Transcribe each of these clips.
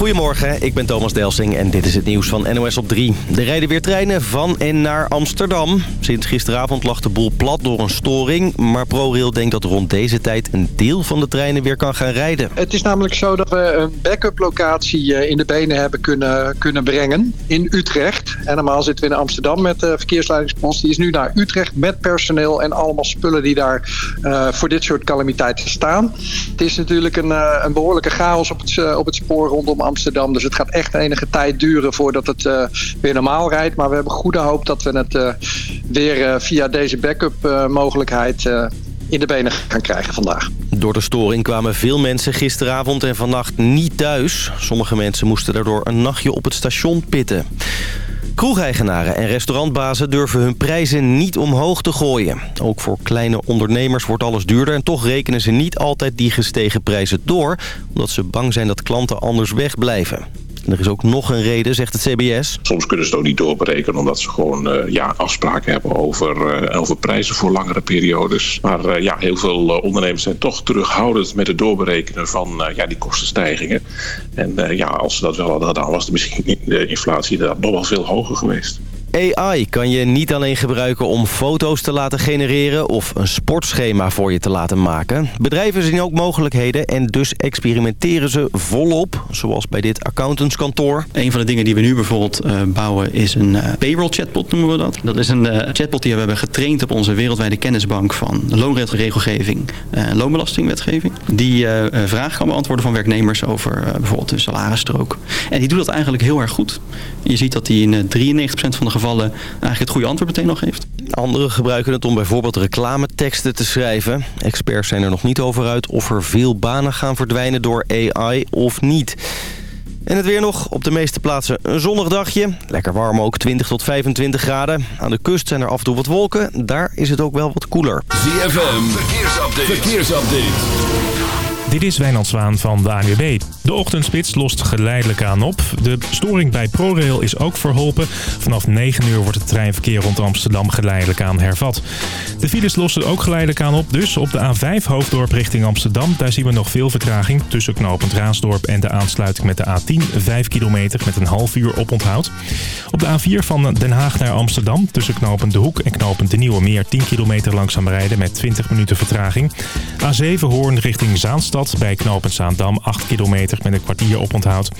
Goedemorgen, ik ben Thomas Delsing en dit is het nieuws van NOS op 3. Er rijden weer treinen van en naar Amsterdam. Sinds gisteravond lag de boel plat door een storing. Maar ProRail denkt dat rond deze tijd een deel van de treinen weer kan gaan rijden. Het is namelijk zo dat we een backup locatie eh, in de benen hebben kunnen, kunnen brengen in Utrecht. En normaal zitten we in Amsterdam met de verkeersleidingspost. Die is nu naar Utrecht met personeel en allemaal spullen die daar uh, voor dit soort calamiteiten staan. Het is natuurlijk een, een behoorlijke chaos op het, op het spoor rondom. Dus het gaat echt enige tijd duren voordat het uh, weer normaal rijdt. Maar we hebben goede hoop dat we het uh, weer uh, via deze backup mogelijkheid in de benen gaan krijgen vandaag. Door de storing kwamen veel mensen gisteravond en vannacht niet thuis. Sommige mensen moesten daardoor een nachtje op het station pitten. Kroegeigenaren en restaurantbazen durven hun prijzen niet omhoog te gooien. Ook voor kleine ondernemers wordt alles duurder... en toch rekenen ze niet altijd die gestegen prijzen door... omdat ze bang zijn dat klanten anders wegblijven. En er is ook nog een reden, zegt het CBS. Soms kunnen ze het ook niet doorberekenen omdat ze gewoon uh, ja, afspraken hebben over, uh, over prijzen voor langere periodes. Maar uh, ja, heel veel ondernemers zijn toch terughoudend met het doorberekenen van ja, die kostenstijgingen. En ja, als ze dat wel hadden gedaan was de misschien de inflatie nog wel veel hoger geweest. AI kan je niet alleen gebruiken om foto's te laten genereren of een sportschema voor je te laten maken. Bedrijven zien ook mogelijkheden en dus experimenteren ze volop, zoals bij dit accountantskantoor. Een van de dingen die we nu bijvoorbeeld uh, bouwen is een uh, payroll chatbot noemen we dat. Dat is een uh, chatbot die we hebben getraind op onze wereldwijde kennisbank van loonregelgeving en loonbelastingwetgeving. Die vragen kan beantwoorden van werknemers over bijvoorbeeld hun salarisstrook. En die doet dat eigenlijk heel erg goed. Je ziet dat die in 93% van de gevallen eigenlijk het goede antwoord meteen nog geeft. Anderen gebruiken het om bijvoorbeeld reclameteksten te schrijven. Experts zijn er nog niet over uit of er veel banen gaan verdwijnen door AI of niet. En het weer nog. Op de meeste plaatsen een zonnig dagje. Lekker warm ook, 20 tot 25 graden. Aan de kust zijn er af en toe wat wolken. Daar is het ook wel wat koeler. ZFM, verkeersupdate. verkeersupdate. Dit is Wijnand Zwaan van de ANWB. De ochtendspits lost geleidelijk aan op. De storing bij ProRail is ook verholpen. Vanaf 9 uur wordt het treinverkeer rond Amsterdam geleidelijk aan hervat. De files lossen ook geleidelijk aan op. Dus op de A5 Hoofddorp richting Amsterdam. Daar zien we nog veel vertraging tussen knooppunt Raasdorp en de aansluiting met de A10. 5 kilometer met een half uur op onthoud. Op de A4 van Den Haag naar Amsterdam. Tussen knooppunt De Hoek en knooppunt De Nieuwe Meer 10 kilometer langzaam rijden met 20 minuten vertraging. A7 Hoorn richting Zaanstad bij knooppunt Zaandam 8 kilometer met een kwartier op onthoud.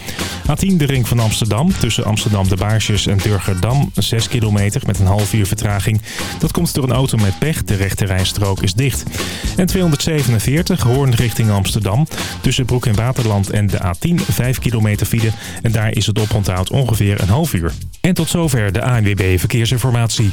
A10 de ring van Amsterdam tussen Amsterdam de Baarsjes en Durgerdam 6 kilometer met een half uur vertraging. Dat komt door een auto met pech, de rechterrijstrook is dicht. En 247 Hoorn richting Amsterdam tussen Broek en Waterland en de A10 5 kilometer file en daar is het oponthoud ongeveer een half uur. En tot zover de ANWB Verkeersinformatie.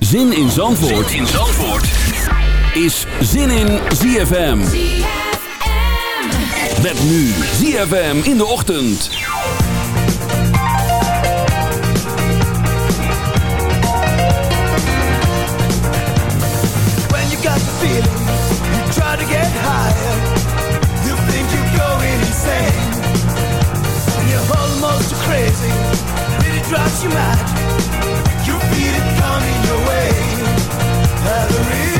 Zin in Zandvoort, zin in Zandvoort. is Zin in ZFM. Met nu ZFM in de ochtend. When you got the feeling, you try to get higher. You think you're going insane. And you're almost crazy, really drives you mad. free.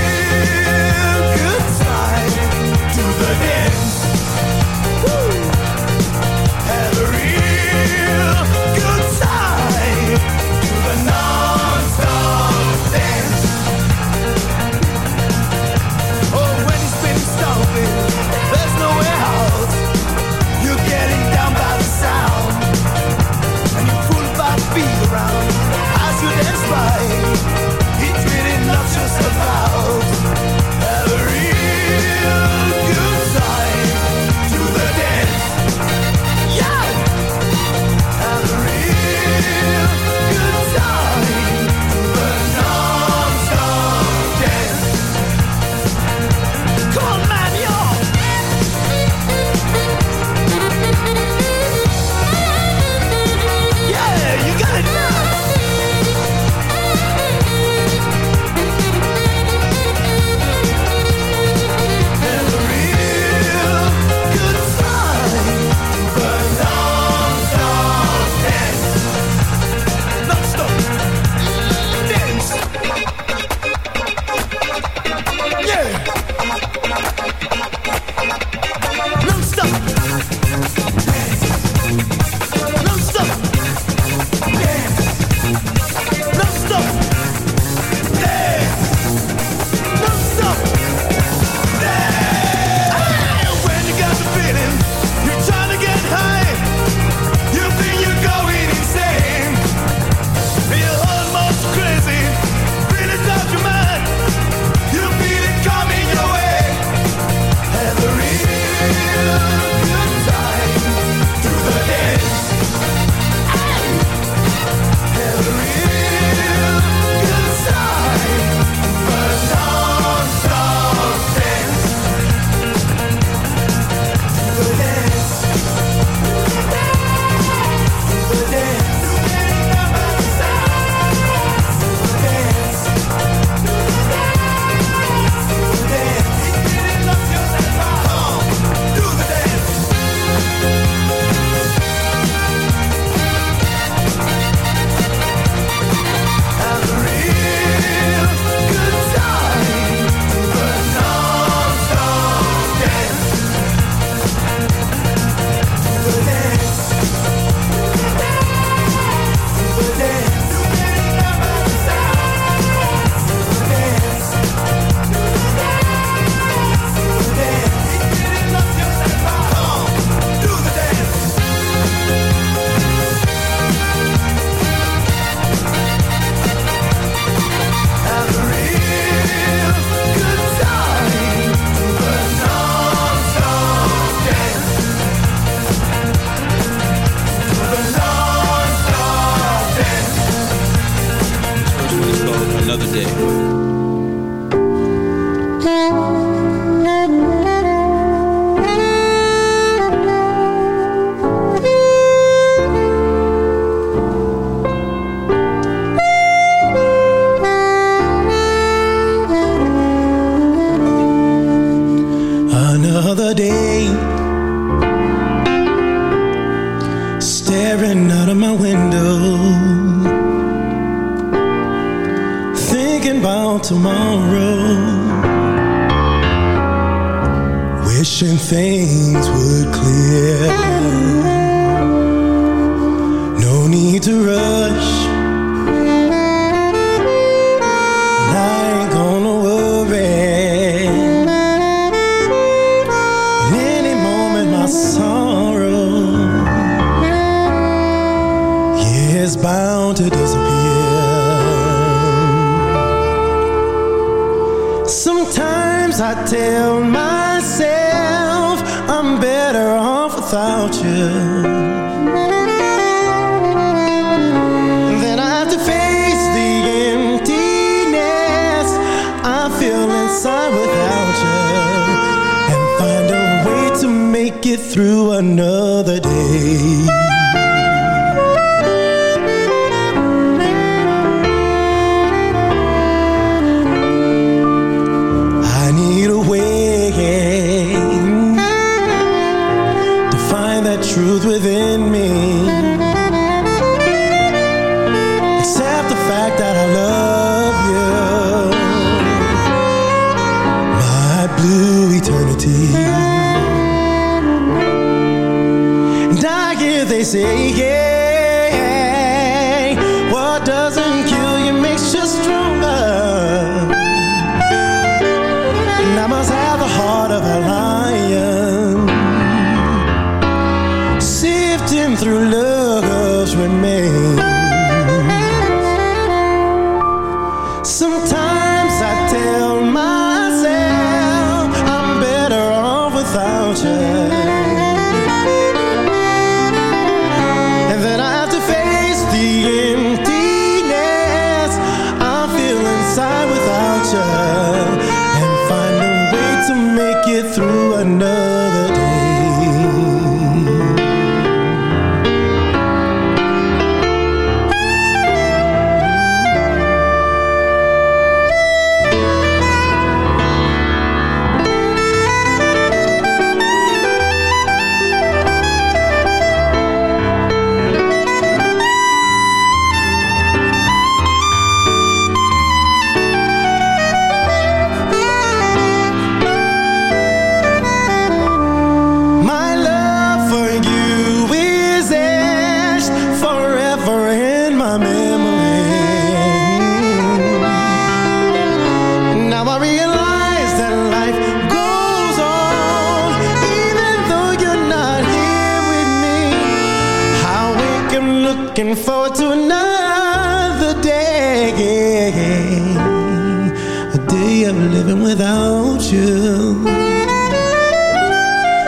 living without you.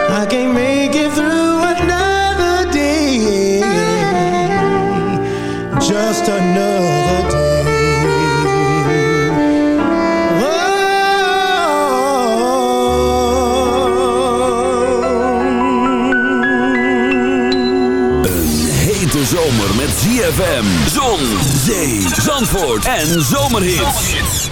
I can't make it through another day. Just another day. De zomer met ZFM, zon, zee, zandvoort en zomerhits.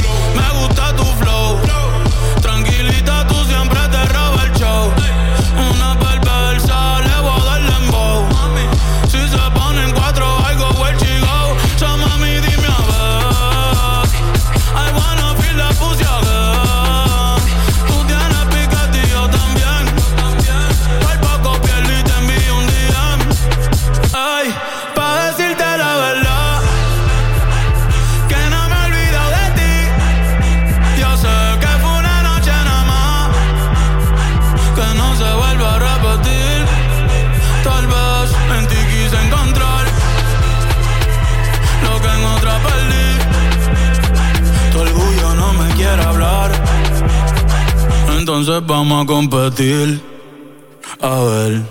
vamos a competir. A ver.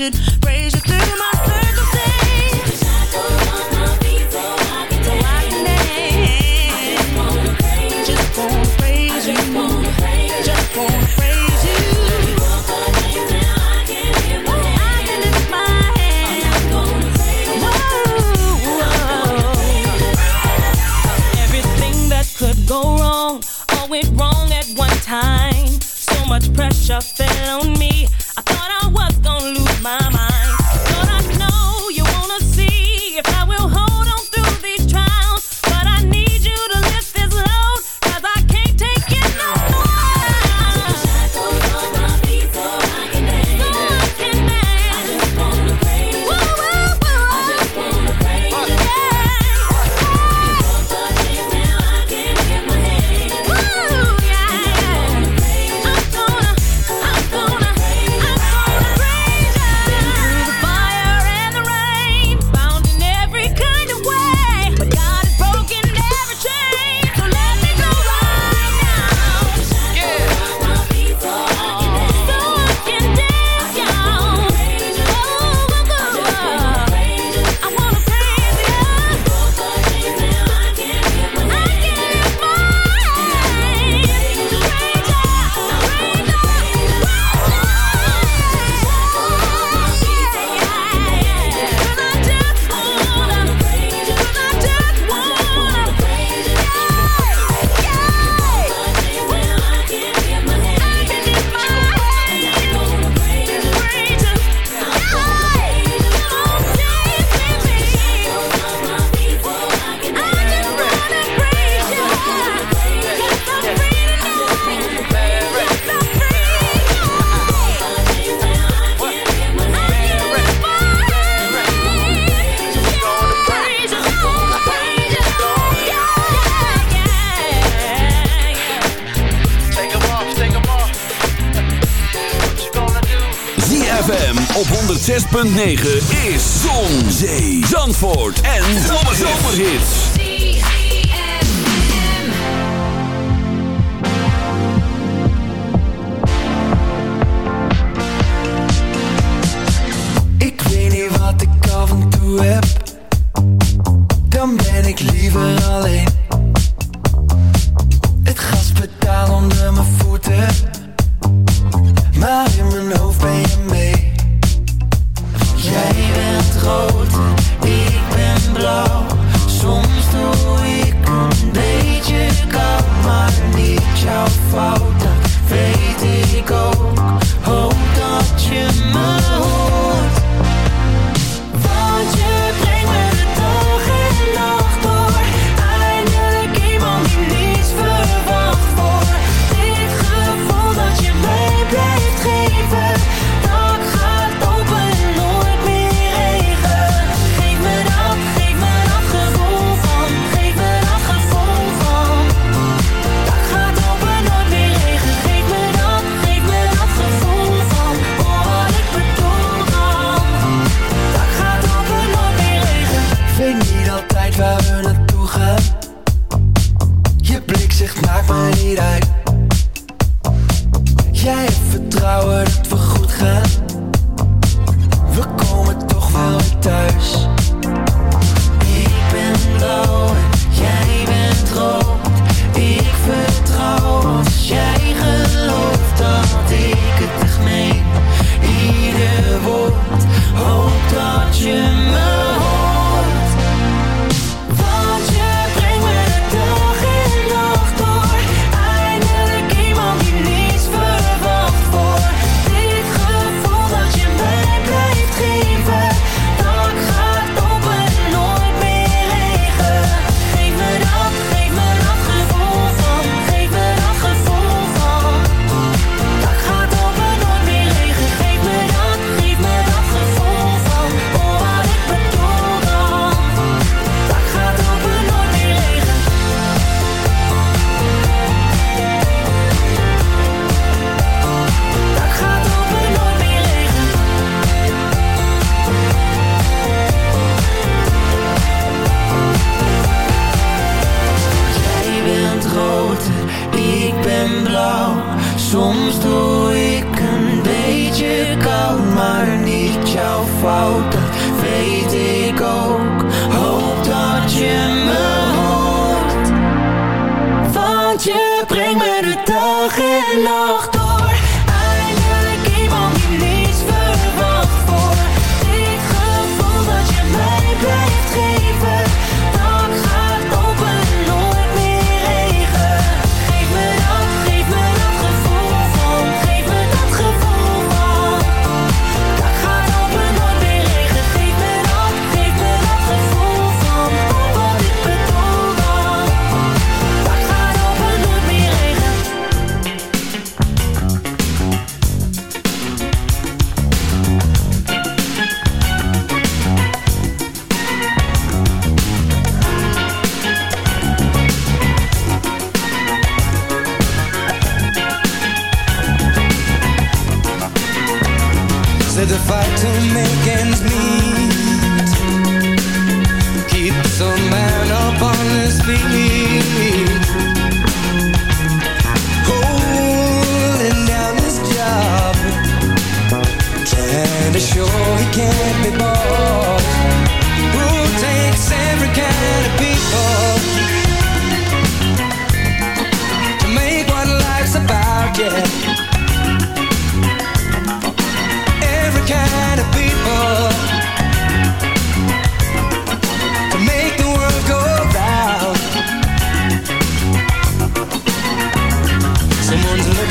Should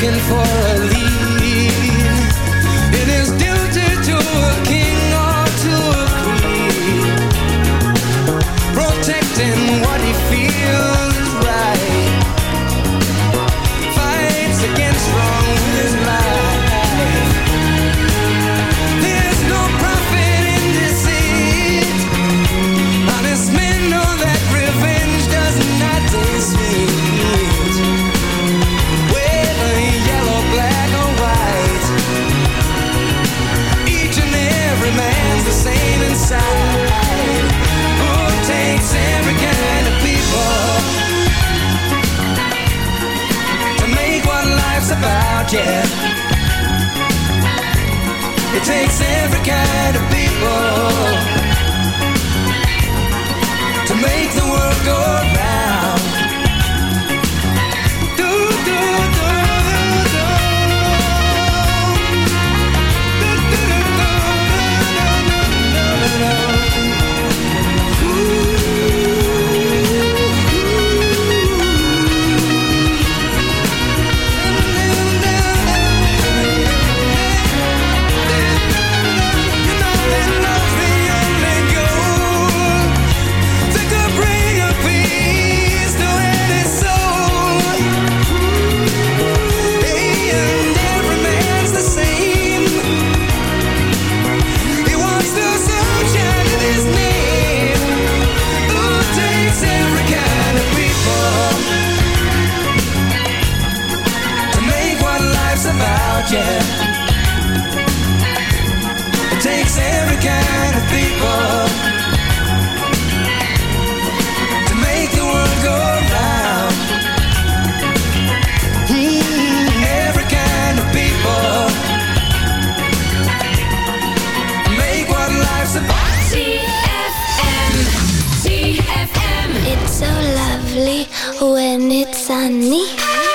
looking for a lead. Takes every kind of people when it's sunny.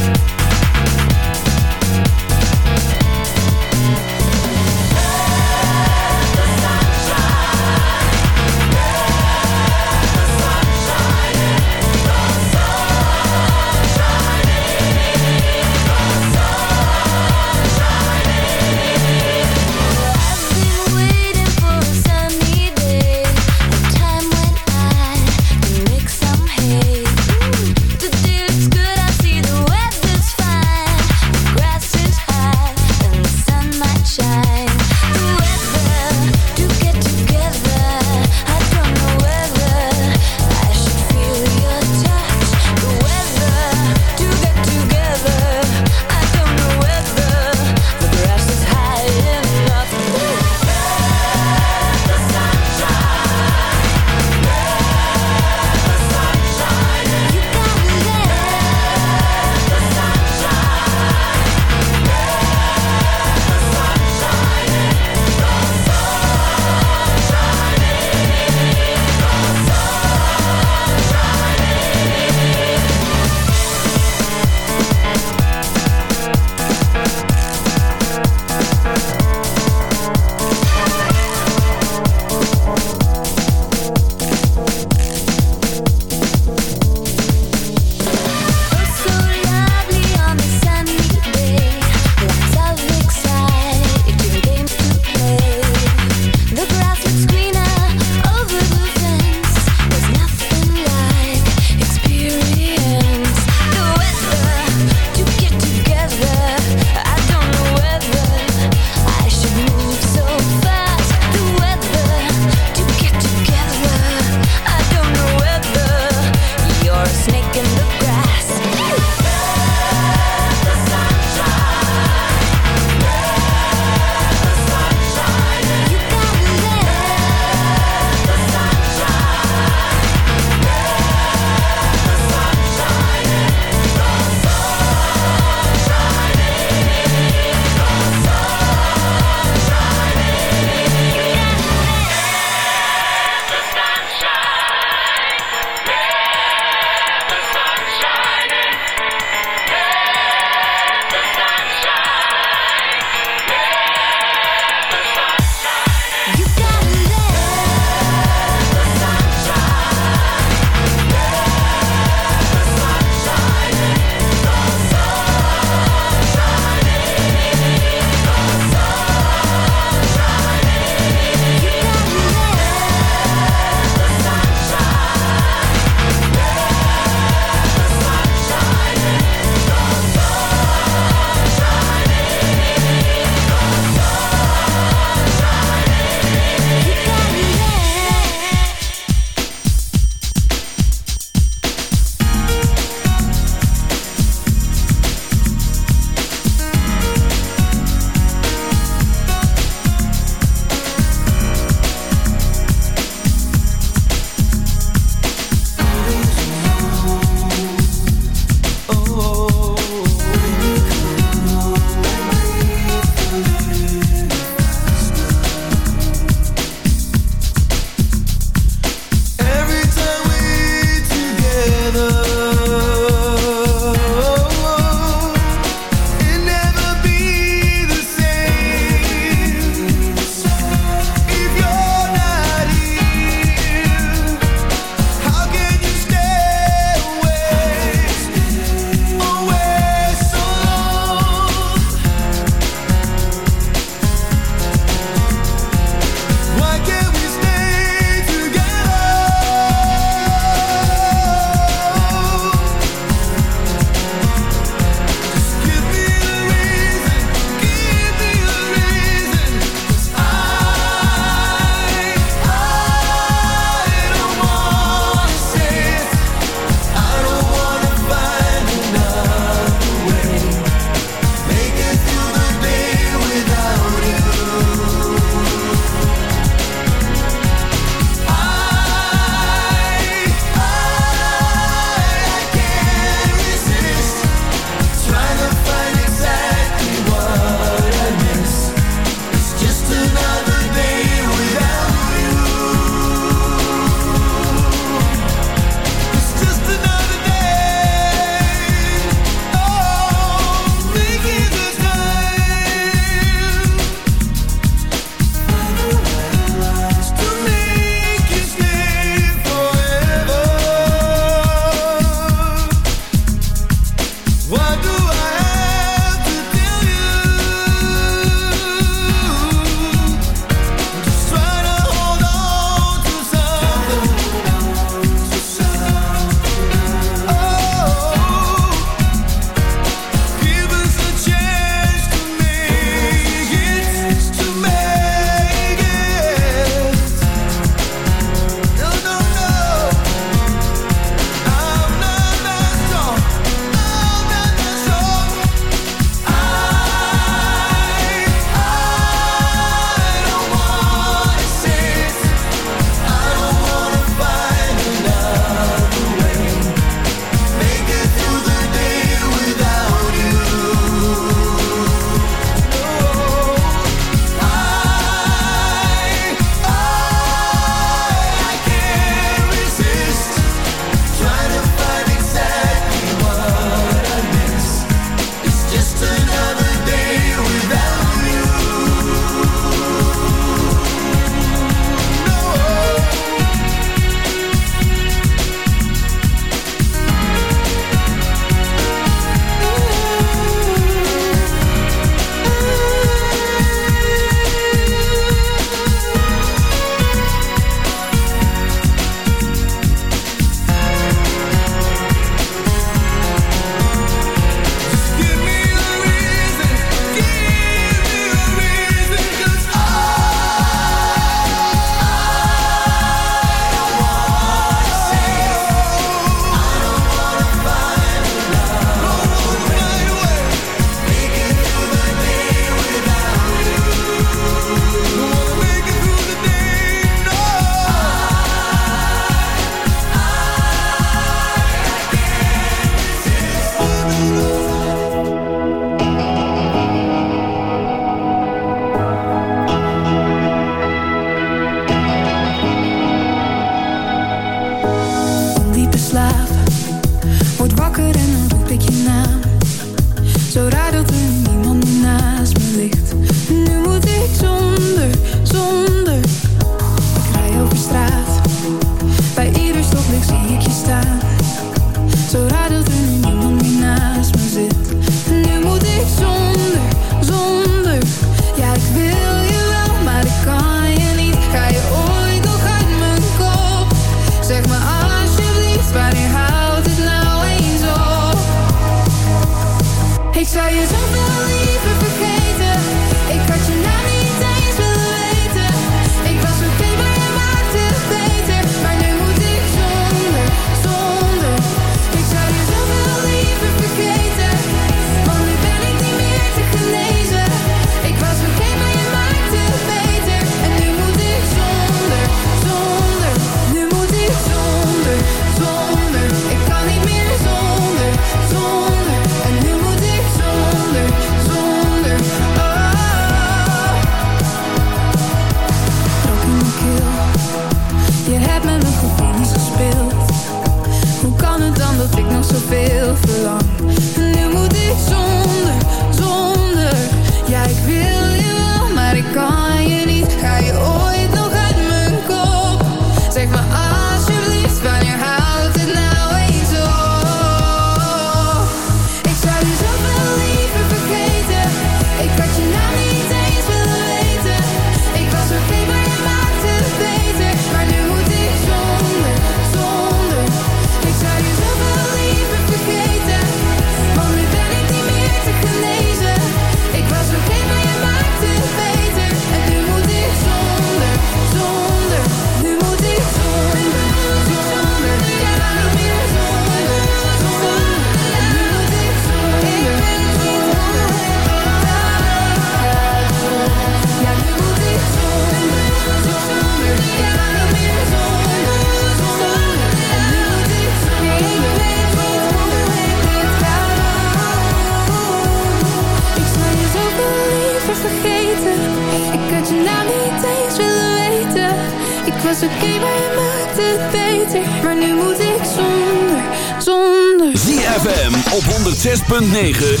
106.9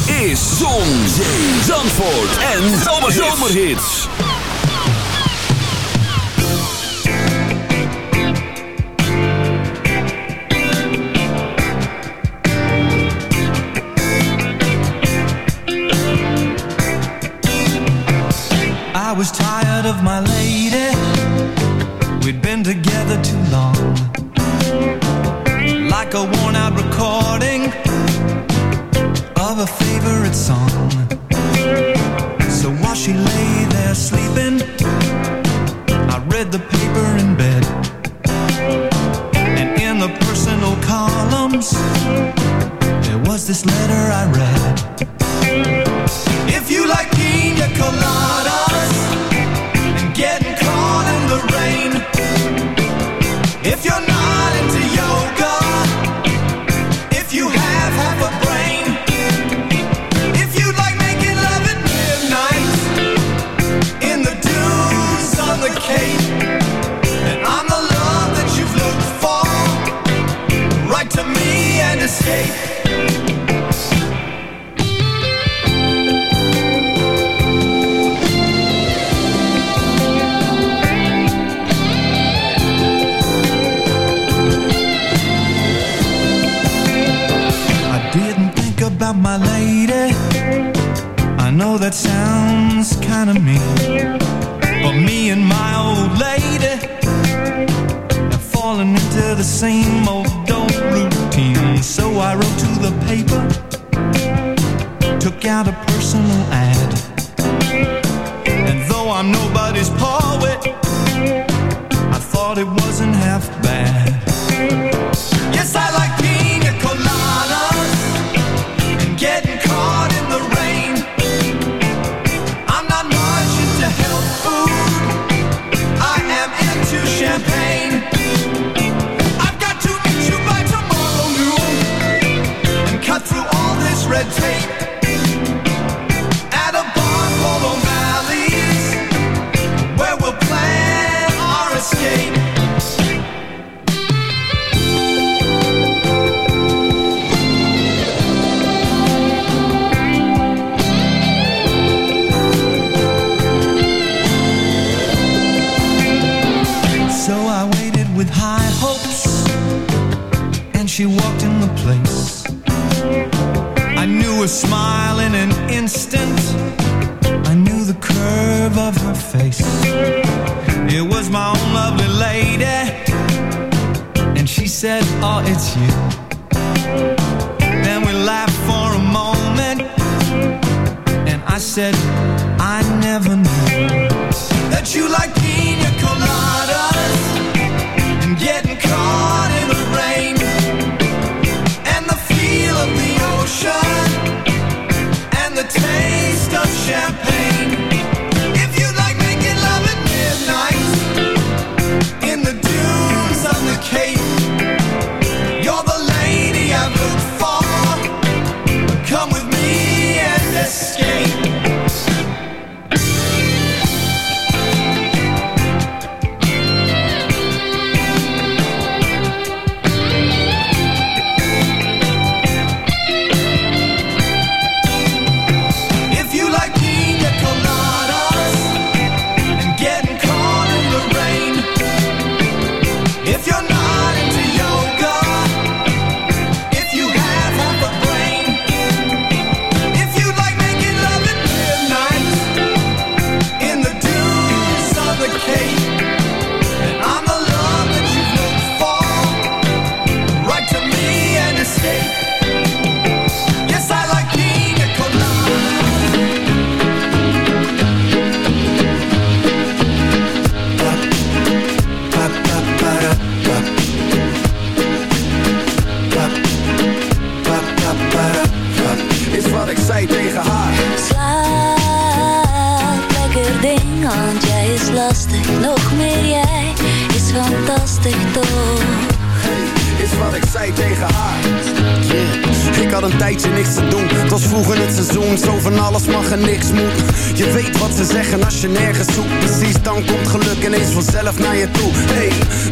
read the paper in bed. And in the personal columns There was this letter I read. Niks te doen. Het was vroeger het seizoen. Zo van alles mag en niks moet. Je weet wat ze zeggen als je nergens zoekt. Precies, dan komt geluk ineens vanzelf naar je toe. Hey,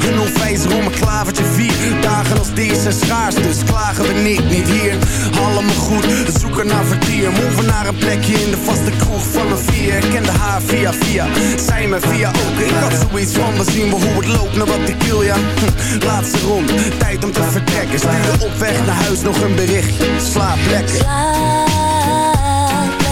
een onwijzer om een klavertje vier. Dagen als deze zijn schaars, dus klagen we niet, niet hier. Allemaal goed, zoeken naar vertier. Move naar een plekje in de vaste kroeg van een vier. Ik kende haar via via, zij me via ook. Ik had zoiets van, we zien we hoe het loopt, naar wat ik wil, ja. Hm, laatste ronde, tijd om te vertrekken. Stuurde op weg naar huis nog een berichtje. Slaap lekker.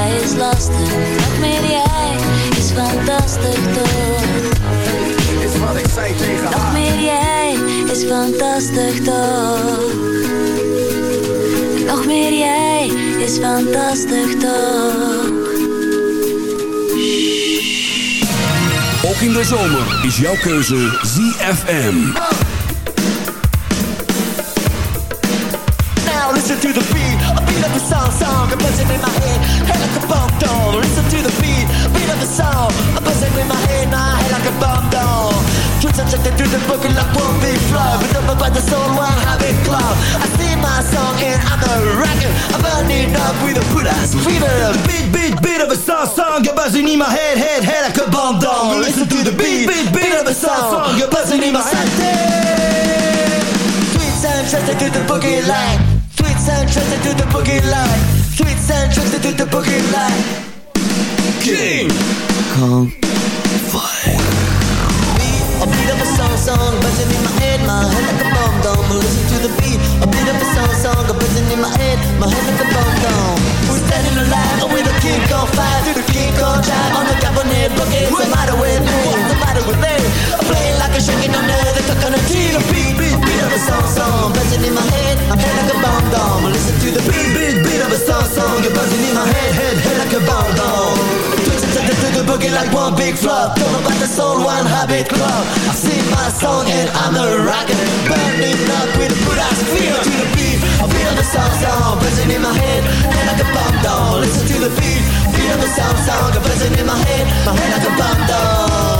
jij is lastig. Nog meer jij is fantastisch toch? Is wat ik zei tegen Nog haar meer jij is fantastisch toch? Nog meer jij is fantastisch toch? Ook in de zomer is jouw keuze ZFM. Song, song, a buzzing in my head, head like a bomb down. Listen to the beat, beat of a song, a buzzing in my head, my head like a bomb down. Twitch subjected to the book like one big flow, but up by the soul, one habit cloud. I sing my song and I'm a rocker, I'm burning up with a put ass fever. Beat, beat, beat of a song, song, a buzzing in my head, head, head like a bomb down. Listen to the beat, beat, beat of a song, song, a buzzing in my head. Sweet sound trusted to the boogie line. Sound trusted to the boogie line. Sweet sound trusted to the boogie line. King Kong Fire. A beat of a song, song, buzzing in my head, my head like a bomb down. Listen to the beat, a beat of a song, song, buzzing in my head, my head like a bomb down. We're standing alive with a king on fire, to the king on drive on the cabinet boogie. What's the matter with me? What's the matter with me? I'm playing like a shaking under the coconut tree. The beat, beat, beat of a song, song, buzzing in my head, my head like a bomb down. Listen to the beat, beat, beat of a song, song, you're buzzing in my head, head, head like a bomb down. Twisted to the boogie like one big flop. Don't know about the soul, one habit club. I sing my song and I'm a rocker. Burning up with a good ass feel to the beat. I feel the sound sound buzzing in my head, head like a bomb down. Listen to the beat, feel the sound sound buzzing in my head, my head like a bomb down.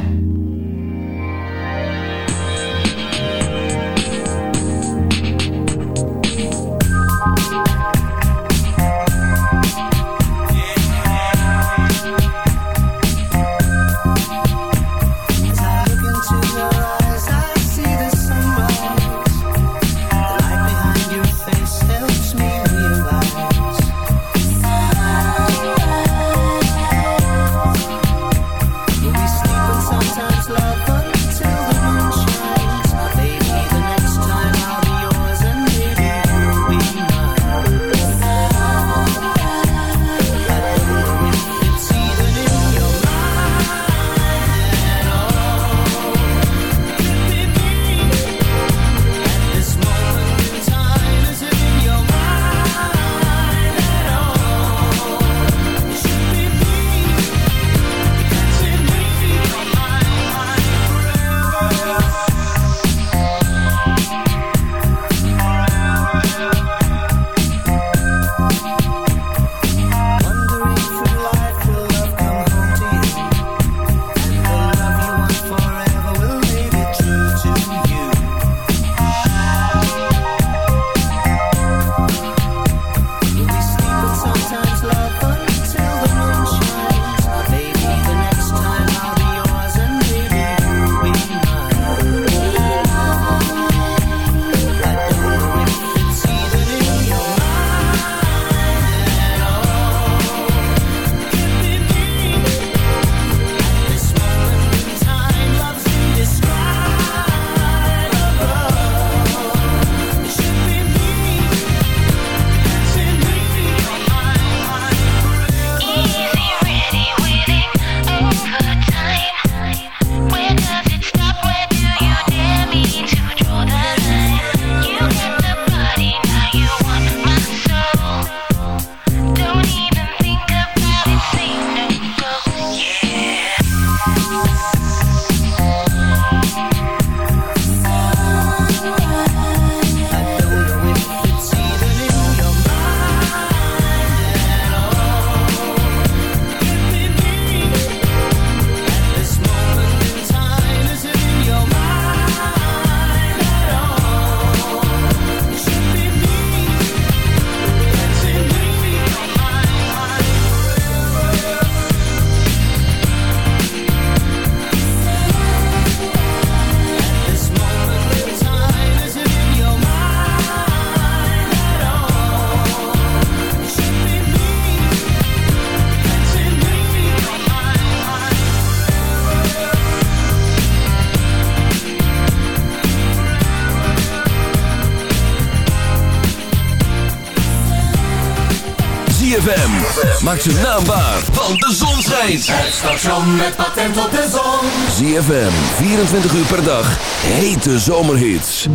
Maak ze naambaar, want de zon schijnt. Het station met patent op de zon. ZFM, 24 uur per dag. Hete zomerhits.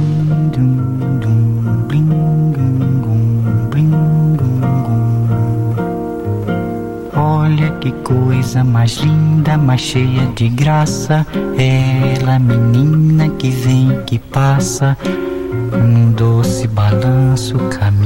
Olha que coisa mais linda, mais cheia de graça. Ela, menina que vem, que passa, num doce balanço, caminho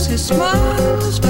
Passes, he smiles,